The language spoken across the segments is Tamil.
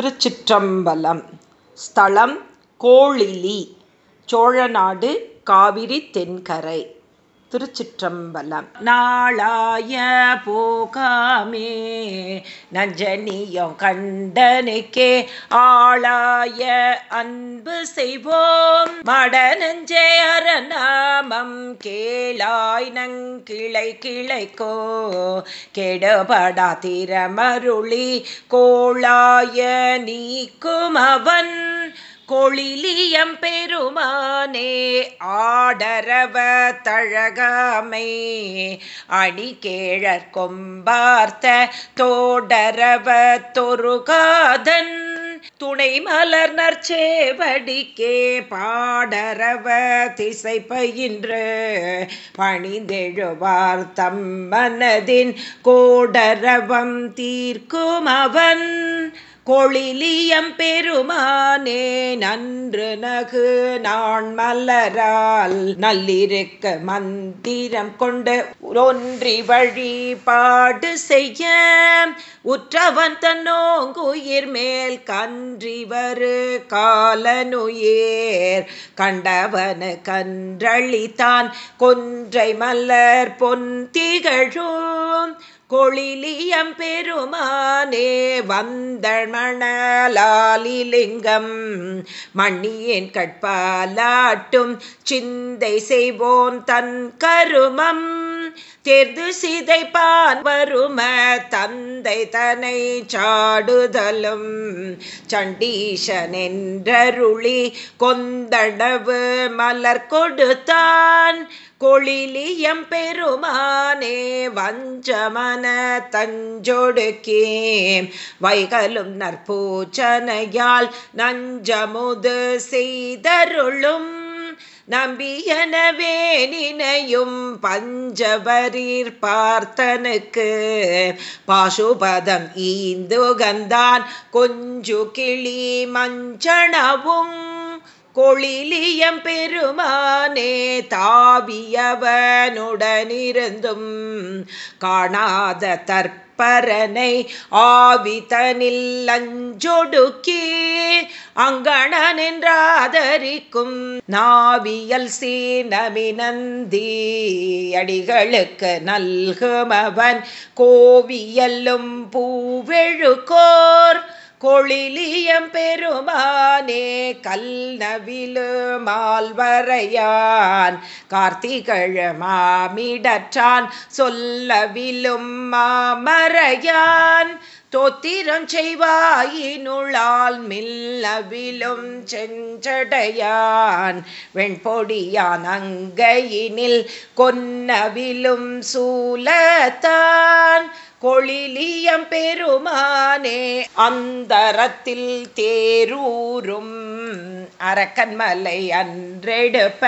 திருச்சிற்றம்பலம். ஸ்தலம் கோழிலி சோழநாடு காவிரி தென்கரை. திருச்சிற்றம்பலம். நாளாய போகாமே நஞ்சனியம் கண்டனுக்கே ஆளாய அன்பு செய்வோம். மட நஞ்ச கேளாய் நங்கிளை கிளைக்கோ கெடுபடா திறமருளி கோளாய நீக்கும் அவன் கொளிலியம் பெருமானே ஆடரவ தழகமை அணி கேழற் கொம்பார்த்த தோடரவ தொருகாதன் துணை மலர் நற்சேவடிக்கே பாடரவ திசை பயின்று பணிந்தெழுவார் தம் மனதின் கோடரவம் தீர்க்கும் அவன். கொளிலியம் பெருமானே நன்று நகு நான் மலரால் நல்லிருக்க மந்திரம் கொண்டு ஒன்றி வழிபாடு செய்ய. உற்றவன் தன்னோங்குயிர் மேல் கன்றிவரு காலனுயேர். கண்டவனு கன்றளித்தான் கொன்றை மலர் பொன் திகழும். கொளிலியம் பெருமானே வந்தமணலாலிலிங்கம் மணியேன் கட்பாலாட்டும் சிந்தை செய்வோன் தன் கருமம். தேர்ந்து சிதைப்பான் வரும தந்தை தனை சாடுதலும். சண்டீஷன் என்றருளி கொந்தடவு மலர் கொடுத்தான். கொளிலியம் பெருமானே வஞ்சமன தஞ்சொடுக்கே வைகலும் நற்பூச்சனையால் நஞ்சமுது செய்தருளும். நம்பியனவே நினையும் பஞ்சவரீர் பார்த்தனுக்கு. பாசுபதம் ஈந்துகந்தான் கொஞ்சு கிளி மஞ்சனவும் கொளிலியம் பெருமானே தாவியவனுடனிருந்தும் காணாத தற்பரனை ஆவிதனில் அஞ்சொடுக்கி அங்கணன் என்றாதரிக்கும் நாவியல் சீனமினந்தி அடிகளுக்கு நல்குமவன் கோவியலும் பூவெழுக்கோர் கொளிலியம் பெருமானே கல் நவிலு மால்வரையான் கார்த்திகழ மாமிடற்றான் சொல்லவிலும் மாமரையான் தோத்திரம் செய்வாயினுளால் மில்லவிலும் செஞ்சடையான் வெண்பொடியான் அங்கையினில் கொன்னவிலும் சூலத்தான் கொளிலியம் பெருமானே அந்தரத்தில் தேரூரும் அரக்கன்மலை அன்றெடுப்ப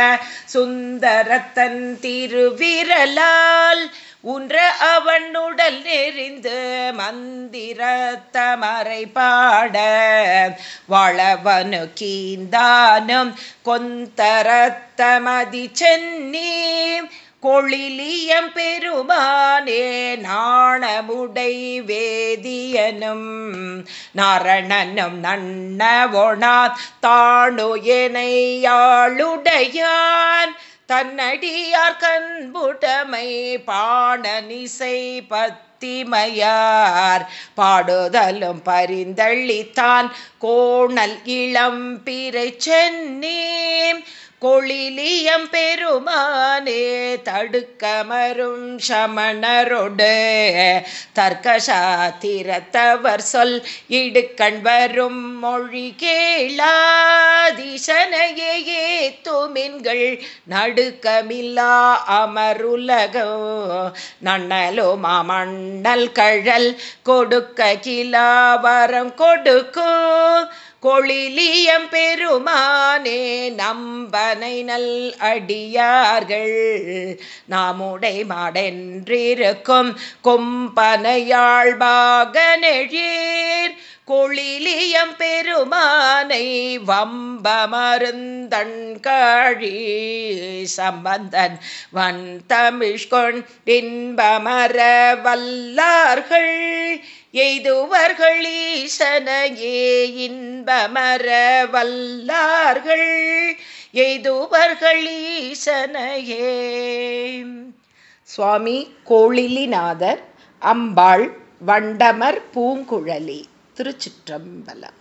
சுந்தரத்தன் திருவிரலால் உன்ற அவன் உடல் நெறிந்து மந்திரத்தமரை பாட வளவனு கீந்தானும் கொந்தரத்தமதி சென்னி கொளிலியம் பெருமானே நாணமுடை வேதியனும் நரணனும் நன்னவொணா தாணு எனையாளுடையான். தன்னடியார் கண்புடமை பாணனிசை பத்திமையார். பாடுதலும் பரிந்தள்ளித்தான் கோணல் இளம் பிறை சென்னே கொளிலியம் பெருமானே தடுக்கமரும் சமணரொடு தர்க்கசாத்திரத்தவர் சொல் இடுக்கண் வரும் மொழி கேளாதிசனையே துமின்கள் நடுக்கமில்லா அமருலகோ. நன்னலோ மாமண்ணல் கழல் கொடுக்க கிலாவரம் கொடுக்கோ கொளிலியம் பெருமானே நம்பனை நல் அடியார்கள். நாமுடை மாடென்றிருக்கும் கொம்பனையாழ்பாக நெழீர் கொளிலியம் பெருமானை வம்ப மருந்தண்காழி சம்பந்தன் வன் தமிழ்கொண்டின்பமர வல்லார்கள். எய்துவர்கள் ஈசனையே இன்பமர வல்லார்கள் எய்துவர்கள் ஈசனையே. சுவாமி கோழிலிநாதர் அம்பாள் வண்டமர் பூங்குழலி திருச்சிற்றம்பலம்.